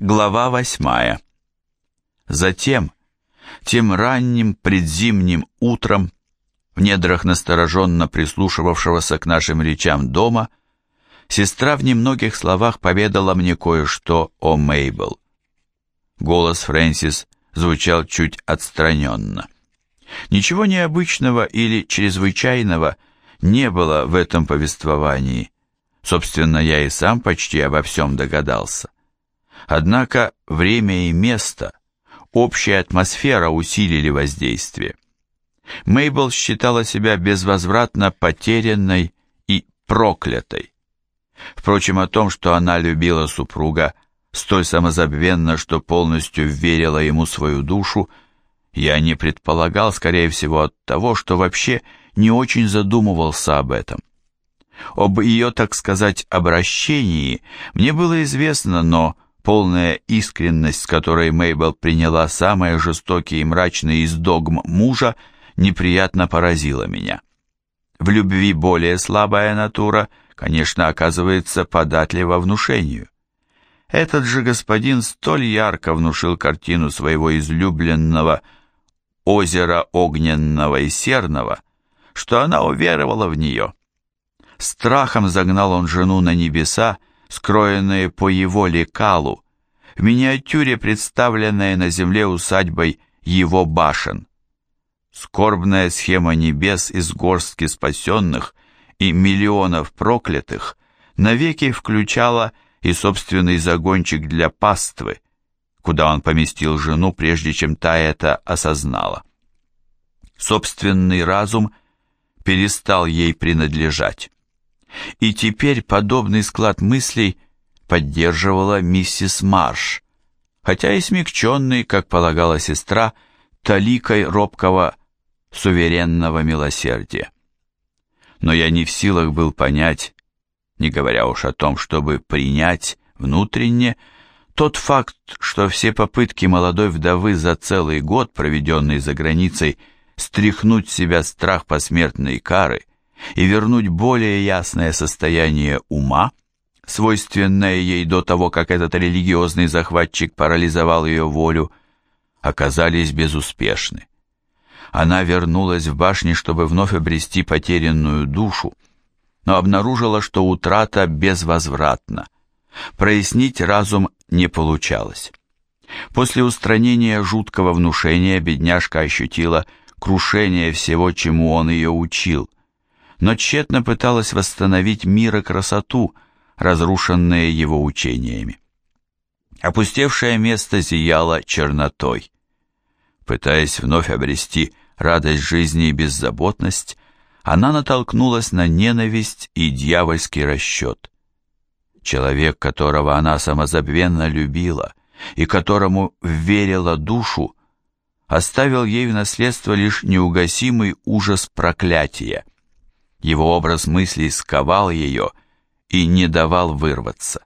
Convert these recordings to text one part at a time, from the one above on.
Глава восьмая. Затем, тем ранним предзимним утром, в недрах настороженно прислушивавшегося к нашим речам дома, сестра в немногих словах поведала мне кое-что о Мейбл. Голос Фрэнсис звучал чуть отстраненно. Ничего необычного или чрезвычайного не было в этом повествовании. Собственно, я и сам почти обо всем догадался. Однако время и место, общая атмосфера усилили воздействие. Мейбл считала себя безвозвратно потерянной и проклятой. Впрочем, о том, что она любила супруга столь самозабвенно, что полностью верила ему свою душу, я не предполагал, скорее всего, от того, что вообще не очень задумывался об этом. Об ее, так сказать, обращении мне было известно, но полная искренность, с которой Мейбл приняла самые жестокие и мрачные из догм мужа, неприятно поразила меня. В любви более слабая натура, конечно, оказывается податлива внушению. Этот же господин столь ярко внушил картину своего излюбленного озера огненного и серного, что она уверовала в нее. Страхом загнал он жену на небеса, скроенные по его лекалу, в миниатюре, представленные на земле усадьбой его башен. Скорбная схема небес из горстки спасенных и миллионов проклятых навеки включала и собственный загончик для паствы, куда он поместил жену, прежде чем та это осознала. Собственный разум перестал ей принадлежать. И теперь подобный склад мыслей поддерживала миссис Марш, хотя и смягченный, как полагала сестра, таликой робкого суверенного милосердия. Но я не в силах был понять, не говоря уж о том, чтобы принять внутренне, тот факт, что все попытки молодой вдовы за целый год, проведенный за границей, стряхнуть себя страх посмертной кары и вернуть более ясное состояние ума, свойственное ей до того, как этот религиозный захватчик парализовал ее волю, оказались безуспешны. Она вернулась в башню, чтобы вновь обрести потерянную душу, но обнаружила, что утрата безвозвратна. Прояснить разум не получалось. После устранения жуткого внушения бедняжка ощутила крушение всего, чему он ее учил – но тщетно пыталась восстановить мир и красоту, разрушенные его учениями. Опустевшее место зияло чернотой. Пытаясь вновь обрести радость жизни и беззаботность, она натолкнулась на ненависть и дьявольский расчет. Человек, которого она самозабвенно любила и которому верила душу, оставил ей в наследство лишь неугасимый ужас проклятия. Его образ мыслей сковал ее и не давал вырваться.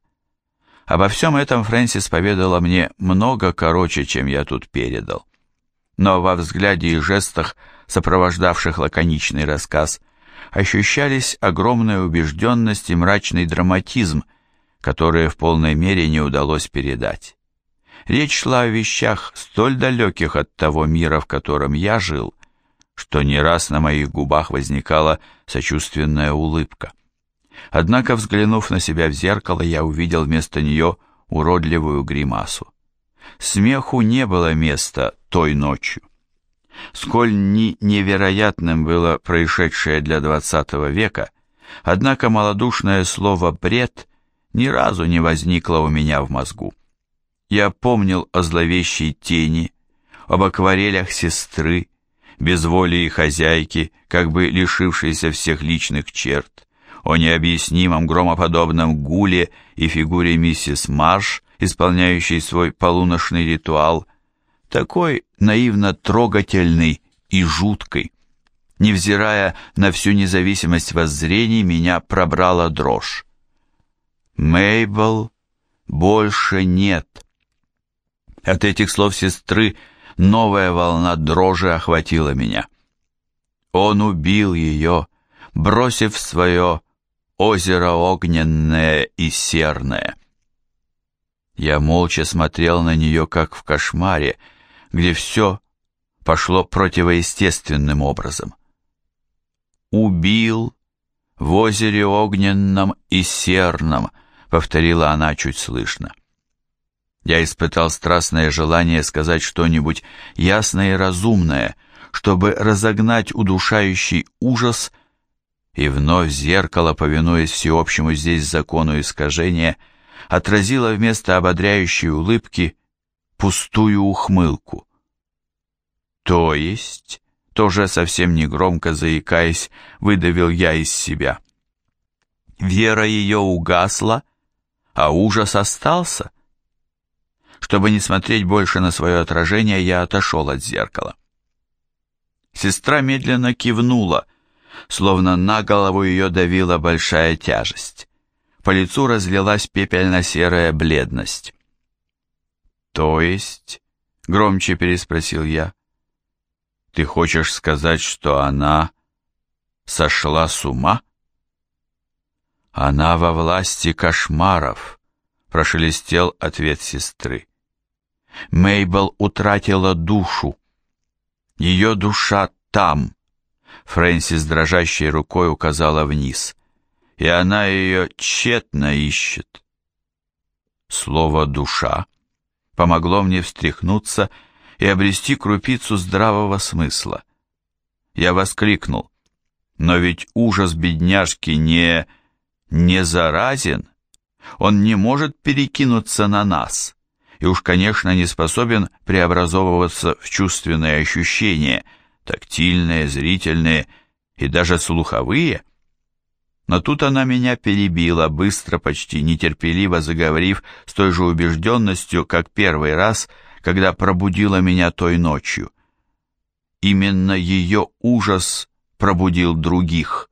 Обо всем этом Фрэнсис поведала мне много короче, чем я тут передал. Но во взгляде и жестах, сопровождавших лаконичный рассказ, ощущались огромная убежденность и мрачный драматизм, которые в полной мере не удалось передать. Речь шла о вещах, столь далеких от того мира, в котором я жил, что не раз на моих губах возникала сочувственная улыбка. Однако, взглянув на себя в зеркало, я увидел вместо нее уродливую гримасу. Смеху не было места той ночью. Сколь ни невероятным было происшедшее для двадцатого века, однако малодушное слово «бред» ни разу не возникло у меня в мозгу. Я помнил о зловещей тени, об акварелях сестры, безволии хозяйки, как бы лишившейся всех личных черт, о необъяснимом громоподобном гуле и фигуре миссис Марш, исполняющей свой полуношный ритуал, такой наивно трогательный и жуткий. Невзирая на всю независимость воззрений, меня пробрала дрожь. Мейбл больше нет. От этих слов сестры новая волна дрожи охватила меня. Он убил ее, бросив свое озеро огненное и серное. Я молча смотрел на нее, как в кошмаре, где все пошло противоестественным образом. «Убил в озере огненном и серном», — повторила она чуть слышно. Я испытал страстное желание сказать что-нибудь ясное и разумное, чтобы разогнать удушающий ужас, и вновь зеркало, повинуясь всеобщему здесь закону искажения, отразило вместо ободряющей улыбки пустую ухмылку. То есть, тоже совсем негромко заикаясь, выдавил я из себя. Вера ее угасла, а ужас остался. Чтобы не смотреть больше на свое отражение, я отошел от зеркала. Сестра медленно кивнула, словно на голову ее давила большая тяжесть. По лицу разлилась пепельно-серая бледность. «То есть?» — громче переспросил я. Ты хочешь сказать, что она сошла с ума? Она во власти кошмаров, прошелестел ответ сестры. Мейбл утратила душу. Ее душа там. Фрэнсис дрожащей рукой указала вниз. И она ее тщетно ищет. Слово «душа» помогло мне встряхнуться и обрести крупицу здравого смысла. Я воскликнул. Но ведь ужас бедняжки не... не заразен. Он не может перекинуться на нас. И уж, конечно, не способен преобразовываться в чувственные ощущения, тактильные, зрительные и даже слуховые. Но тут она меня перебила, быстро, почти нетерпеливо заговорив с той же убежденностью, как первый раз — когда пробудила меня той ночью. Именно ее ужас пробудил других,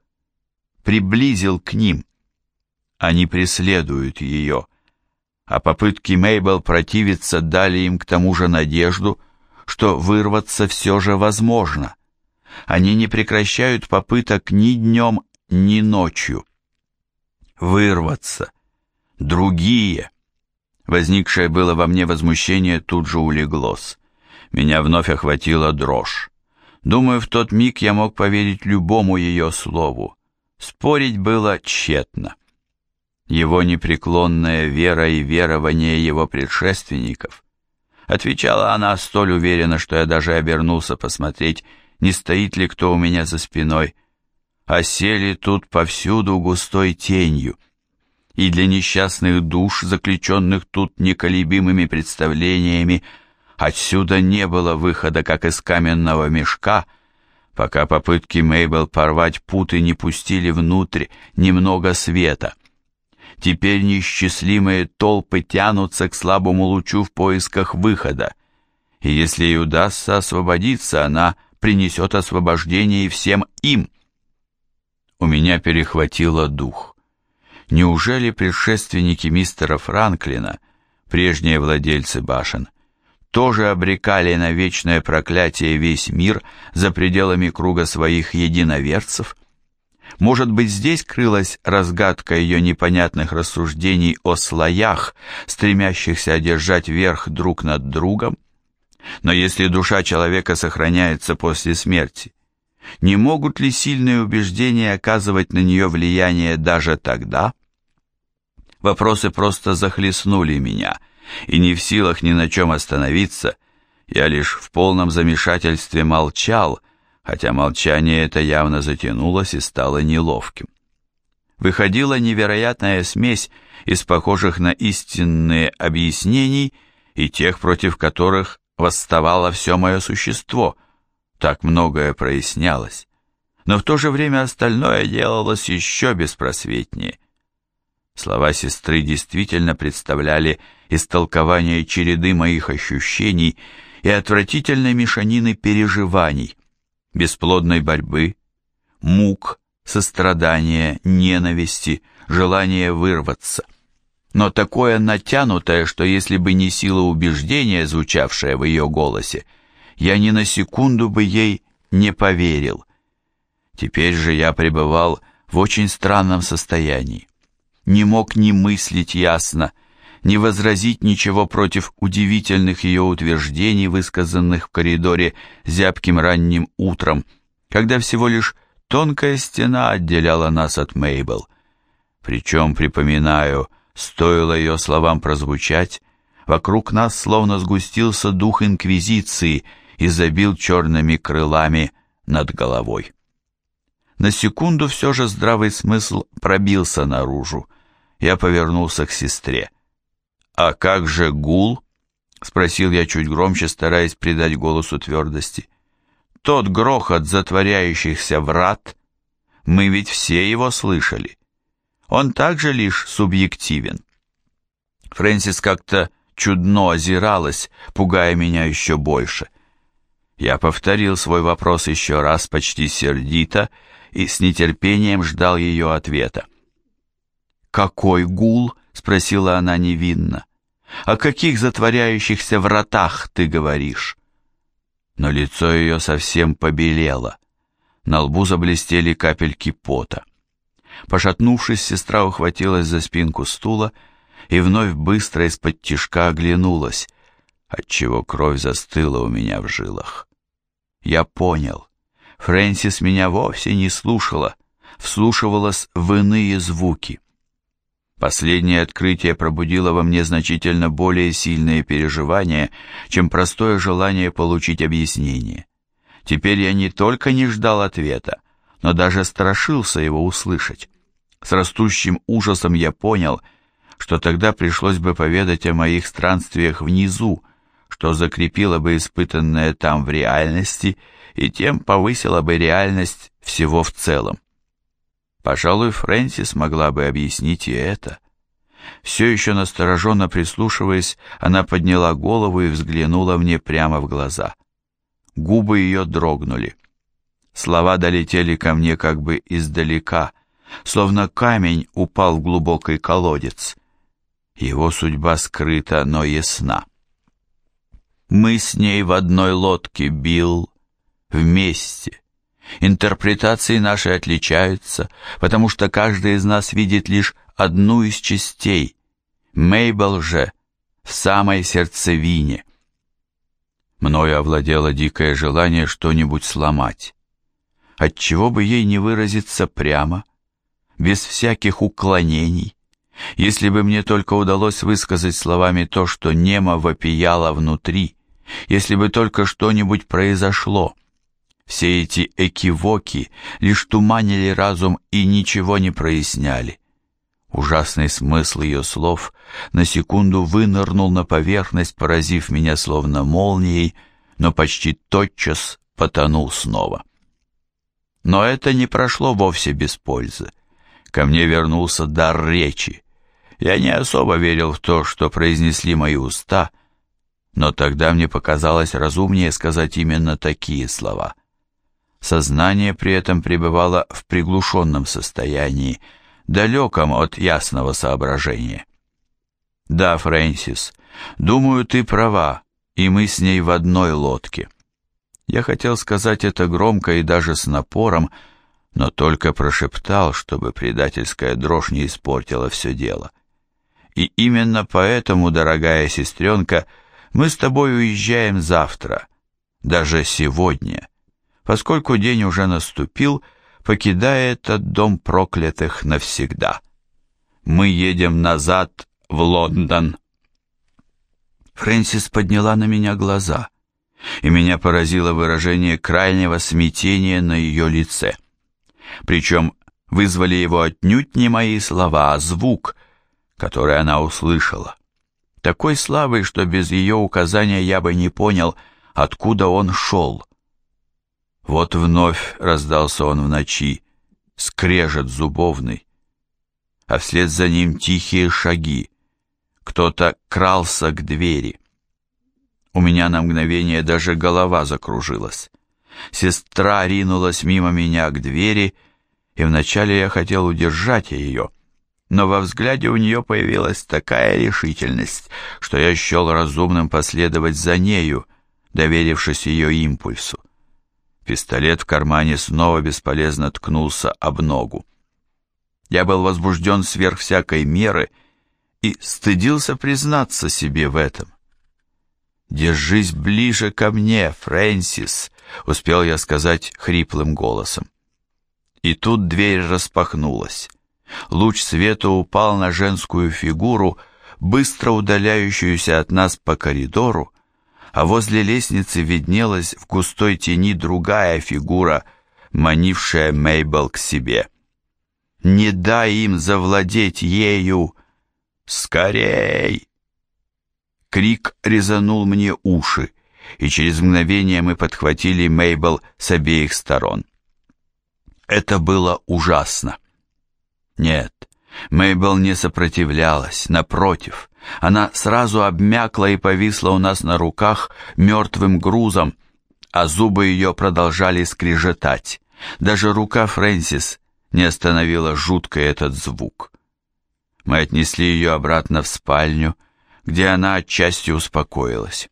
приблизил к ним. Они преследуют ее, а попытки Мейбл противиться дали им к тому же надежду, что вырваться все же возможно. Они не прекращают попыток ни днем, ни ночью. Вырваться. Другие. Возникшее было во мне возмущение тут же улеглось. Меня вновь охватила дрожь. Думаю, в тот миг я мог поверить любому ее слову. Спорить было тщетно. Его непреклонная вера и верование его предшественников. Отвечала она столь уверенно, что я даже обернулся посмотреть, не стоит ли кто у меня за спиной. А сели тут повсюду густой тенью — и для несчастных душ, заключенных тут неколебимыми представлениями, отсюда не было выхода, как из каменного мешка, пока попытки Мейбл порвать путы не пустили внутрь немного света. Теперь несчастливые толпы тянутся к слабому лучу в поисках выхода, и если ей удастся освободиться, она принесет освобождение всем им. У меня перехватило дух. Неужели предшественники мистера Франклина, прежние владельцы башен, тоже обрекали на вечное проклятие весь мир за пределами круга своих единоверцев? Может быть, здесь крылась разгадка ее непонятных рассуждений о слоях, стремящихся одержать верх друг над другом? Но если душа человека сохраняется после смерти, не могут ли сильные убеждения оказывать на нее влияние даже тогда? Вопросы просто захлестнули меня, и не в силах ни на чем остановиться, я лишь в полном замешательстве молчал, хотя молчание это явно затянулось и стало неловким. Выходила невероятная смесь из похожих на истинные объяснений и тех, против которых восставало все мое существо. Так многое прояснялось. Но в то же время остальное делалось еще беспросветнее. Слова сестры действительно представляли истолкование череды моих ощущений и отвратительной мешанины переживаний, бесплодной борьбы, мук, сострадания, ненависти, желания вырваться. Но такое натянутое, что если бы не сила убеждения, звучавшая в ее голосе, я ни на секунду бы ей не поверил. Теперь же я пребывал в очень странном состоянии не мог ни мыслить ясно, не возразить ничего против удивительных ее утверждений, высказанных в коридоре зябким ранним утром, когда всего лишь тонкая стена отделяла нас от Мейбл. Причем, припоминаю, стоило ее словам прозвучать, вокруг нас словно сгустился дух Инквизиции и забил черными крылами над головой. На секунду все же здравый смысл пробился наружу. Я повернулся к сестре. «А как же гул?» — спросил я чуть громче, стараясь придать голосу твердости. «Тот грохот затворяющихся врат, мы ведь все его слышали. Он также лишь субъективен». Фрэнсис как-то чудно озиралась, пугая меня еще больше. Я повторил свой вопрос еще раз почти сердито и с нетерпением ждал ее ответа. «Какой гул?» — спросила она невинно. «О каких затворяющихся вратах ты говоришь?» Но лицо ее совсем побелело. На лбу заблестели капельки пота. Пошатнувшись, сестра ухватилась за спинку стула и вновь быстро из-под тишка оглянулась, отчего кровь застыла у меня в жилах. Я понял. Фрэнсис меня вовсе не слушала, вслушивалась в иные звуки. Последнее открытие пробудило во мне значительно более сильные переживания, чем простое желание получить объяснение. Теперь я не только не ждал ответа, но даже страшился его услышать. С растущим ужасом я понял, что тогда пришлось бы поведать о моих странствиях внизу, что закрепило бы испытанное там в реальности и тем повысило бы реальность всего в целом. Пожалуй, Фрэнсис могла бы объяснить и это. Все еще настороженно прислушиваясь, она подняла голову и взглянула мне прямо в глаза. Губы ее дрогнули. Слова долетели ко мне как бы издалека, словно камень упал в глубокий колодец. Его судьба скрыта, но ясна. Мы с ней в одной лодке, Билл, вместе. Интерпретации наши отличаются, потому что каждый из нас видит лишь одну из частей. Мейбл же в самой сердцевине. Мною овладело дикое желание что-нибудь сломать. Отчего бы ей не выразиться прямо, без всяких уклонений, если бы мне только удалось высказать словами то, что немо вопияло внутри, если бы только что-нибудь произошло, все эти экивоки лишь туманили разум и ничего не проясняли. Ужасный смысл ее слов на секунду вынырнул на поверхность, поразив меня словно молнией, но почти тотчас потонул снова. Но это не прошло вовсе без пользы. Ко мне вернулся дар речи. Я не особо верил в то, что произнесли мои уста, но тогда мне показалось разумнее сказать именно такие слова — Сознание при этом пребывало в приглушенном состоянии, далеком от ясного соображения. «Да, Фрэнсис, думаю, ты права, и мы с ней в одной лодке». Я хотел сказать это громко и даже с напором, но только прошептал, чтобы предательская дрожь не испортила все дело. И именно поэтому, дорогая сестренка, мы с тобой уезжаем завтра, даже сегодня поскольку день уже наступил, покидая этот дом проклятых навсегда. Мы едем назад в Лондон. Фрэнсис подняла на меня глаза, и меня поразило выражение крайнего смятения на ее лице. Причем вызвали его отнюдь не мои слова, а звук, который она услышала. Такой слабый, что без ее указания я бы не понял, откуда он шел. Вот вновь раздался он в ночи, скрежет зубовный, а вслед за ним тихие шаги. Кто-то крался к двери. У меня на мгновение даже голова закружилась. Сестра ринулась мимо меня к двери, и вначале я хотел удержать ее, но во взгляде у нее появилась такая решительность, что я счел разумным последовать за нею, доверившись ее импульсу. Пистолет в кармане снова бесполезно ткнулся об ногу. Я был возбужден сверх всякой меры и стыдился признаться себе в этом. «Держись ближе ко мне, Фрэнсис», — успел я сказать хриплым голосом. И тут дверь распахнулась. Луч света упал на женскую фигуру, быстро удаляющуюся от нас по коридору, а возле лестницы виднелась в густой тени другая фигура, манившая Мейбл к себе. «Не дай им завладеть ею! Скорей!» Крик резанул мне уши, и через мгновение мы подхватили Мейбл с обеих сторон. Это было ужасно. Нет, Мейбл не сопротивлялась, напротив, она сразу обмякла и повисла у нас на руках мертвым грузом, а зубы ее продолжали скрежетать. Даже рука Фрэнсис не остановила жутко этот звук. Мы отнесли ее обратно в спальню, где она отчасти успокоилась.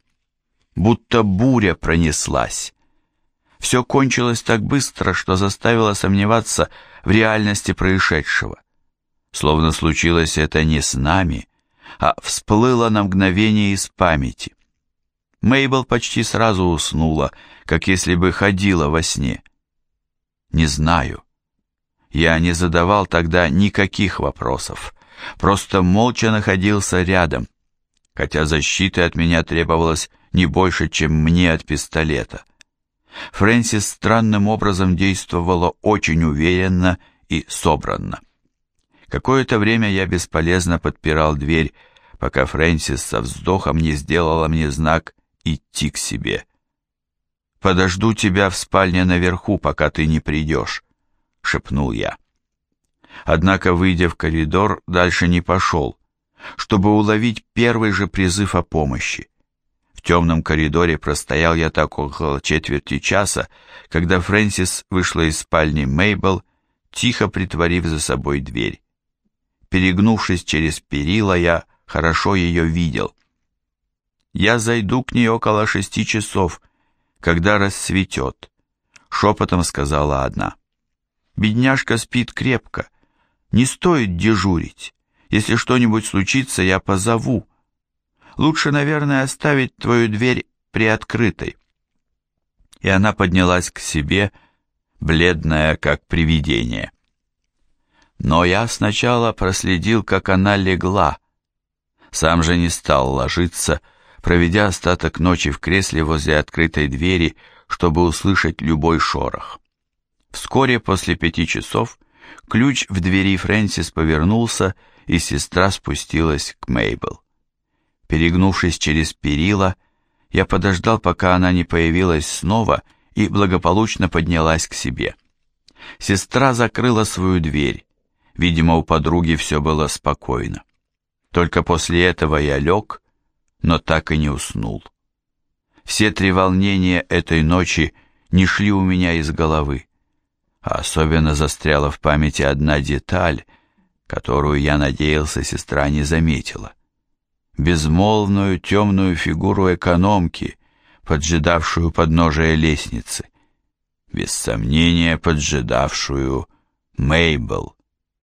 Будто буря пронеслась. Все кончилось так быстро, что заставило сомневаться в реальности происшедшего. Словно случилось это не с нами, а всплыло на мгновение из памяти. Мейбл почти сразу уснула, как если бы ходила во сне. Не знаю. Я не задавал тогда никаких вопросов, просто молча находился рядом, хотя защиты от меня требовалось не больше, чем мне от пистолета. Фрэнсис странным образом действовала очень уверенно и собранно. Какое-то время я бесполезно подпирал дверь, пока Фрэнсис со вздохом не сделала мне знак идти к себе. «Подожду тебя в спальне наверху, пока ты не придешь», — шепнул я. Однако, выйдя в коридор, дальше не пошел, чтобы уловить первый же призыв о помощи. В темном коридоре простоял я так около четверти часа, когда Фрэнсис вышла из спальни Мейбл, тихо притворив за собой дверь. Перегнувшись через перила, я хорошо ее видел. «Я зайду к ней около шести часов, когда рассветет», — шепотом сказала одна. «Бедняжка спит крепко. Не стоит дежурить. Если что-нибудь случится, я позову. Лучше, наверное, оставить твою дверь приоткрытой». И она поднялась к себе, бледная, как привидение. Но я сначала проследил, как она легла. Сам же не стал ложиться, проведя остаток ночи в кресле возле открытой двери, чтобы услышать любой шорох. Вскоре после пяти часов ключ в двери Фрэнсис повернулся, и сестра спустилась к Мейбл. Перегнувшись через перила, я подождал, пока она не появилась снова, и благополучно поднялась к себе. Сестра закрыла свою дверь, Видимо, у подруги все было спокойно. Только после этого я лег, но так и не уснул. Все три волнения этой ночи не шли у меня из головы, а особенно застряла в памяти одна деталь, которую я надеялся сестра не заметила. Безмолвную темную фигуру экономки, поджидавшую подножие лестницы. Без сомнения, поджидавшую Мейбл.